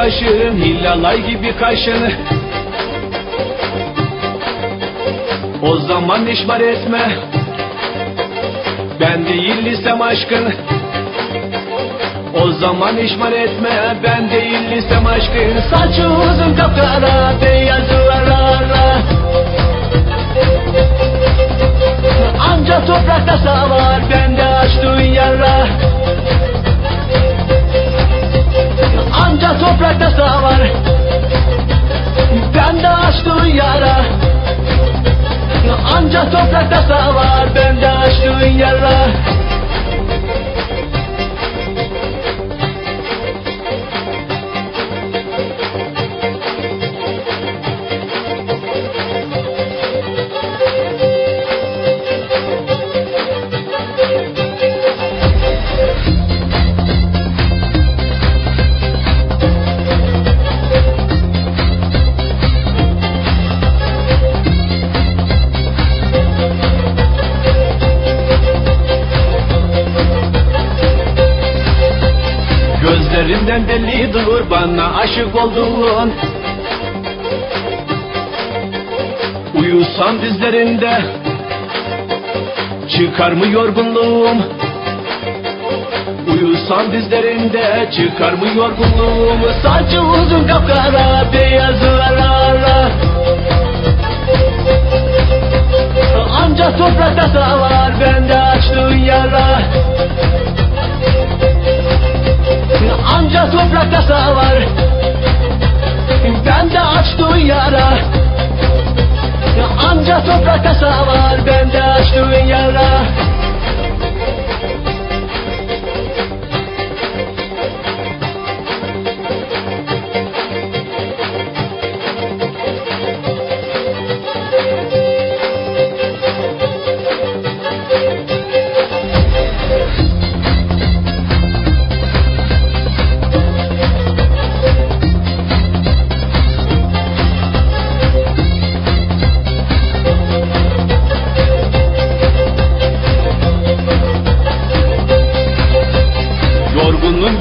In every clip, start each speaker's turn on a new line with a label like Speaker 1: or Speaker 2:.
Speaker 1: başın Hillalay gibi kaşın O zaman işbar etme. Ben değilsem aşkın. O zaman işmal etme. Ben değilsem aşkın. Saçı uzun kapkara beyazı ara Anca toprakta savar bende açtığın yara Toprakta savar bende açtığın yara bellidir bana aşık olduğun. Uyusam dizlerinde Çıkar mı yorgunluğum? Uyusam dizlerinde Çıkar mı yorgunluğum? Saçı uzun kapkara Beyazı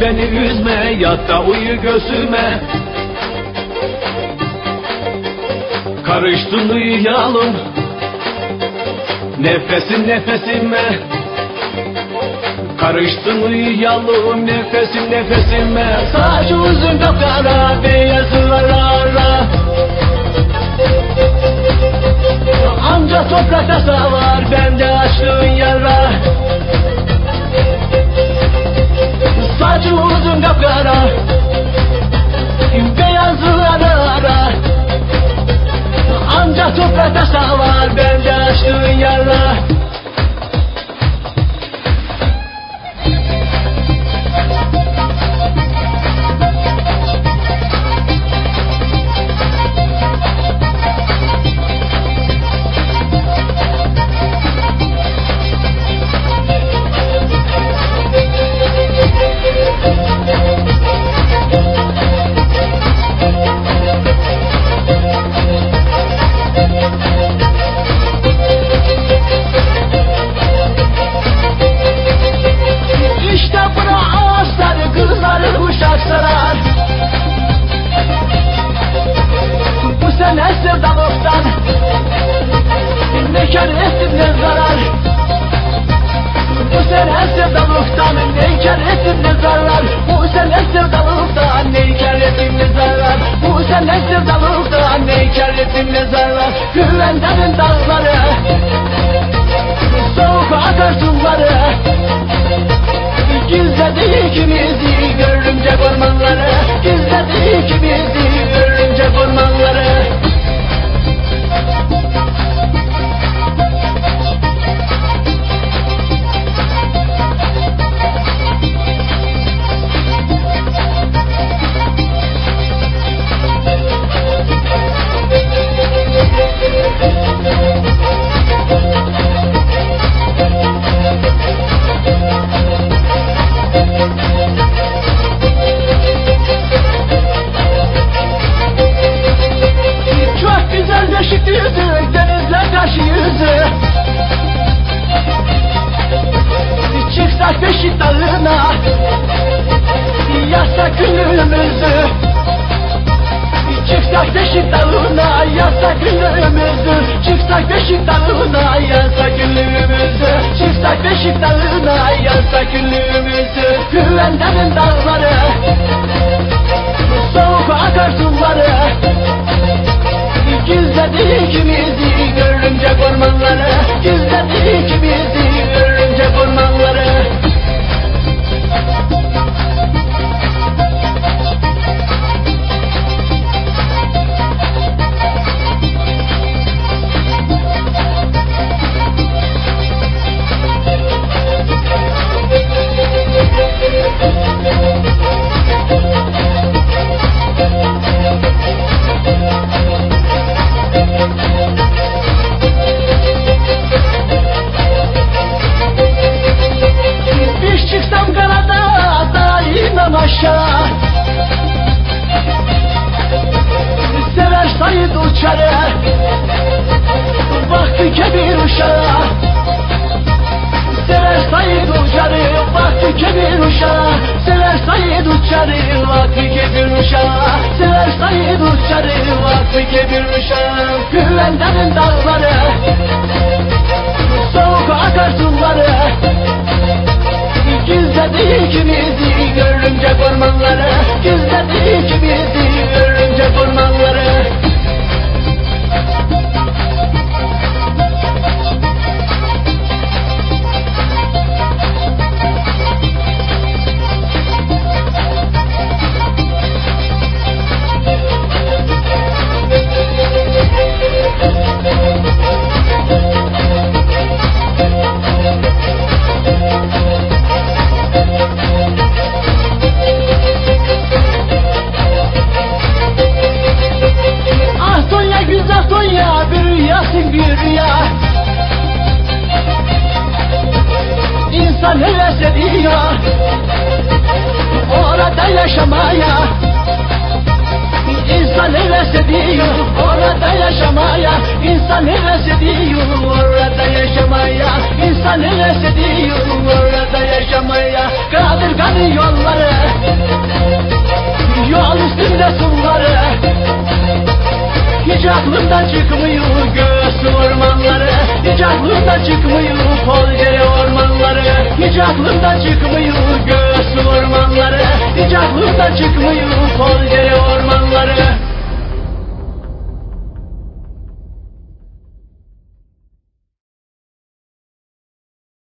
Speaker 1: beni üzme Yatta uyu gözüme. Karıştın uyuyalım Nefesin nefesime. Karıştın uyuyalım Nefesim nefesime. Saç uzun kapkara Beyazı ara ara Anca toprakta savar Bende açtığın yara Saçı uzun kapkara Beyazı ara ara Anca toprakta savar Bende açtığın yara sene sevdalıktan Ne kar ettim ne zarar? Bu sene sevdalıktan Ne kar ettim ne zarar? Bu sene sevdalıktan Ne kar ettim ne zarar? Güvendenin dağları Soğuk akar günümüzdür Çıksak deşik dalına yazsak günümüzdür Çıksak deşik dalına yazsak günümüzdür Çıksak deşik dalına yazsak günümüzdür Güvenlerin dağları uçarı Vakti kebir uşağı. Sever sayıd uçarı Vakti kebir uşağı. Sever sayıd uçarı Vakti kebir uşağı. Sever sayıd uçarı Vakti kebir uşağı İnsan heves ediyor Orada yaşamaya İnsan heves ediyor Orada yaşamaya Kadırganı yolları Yol üstünde suları hiç aklımdan çıkmıyor göğsü ormanları Hiç aklımdan çıkmıyor polcere ormanları Hiç aklımdan çıkmıyor göğsü ormanları Hiç aklımdan çıkmıyor polcere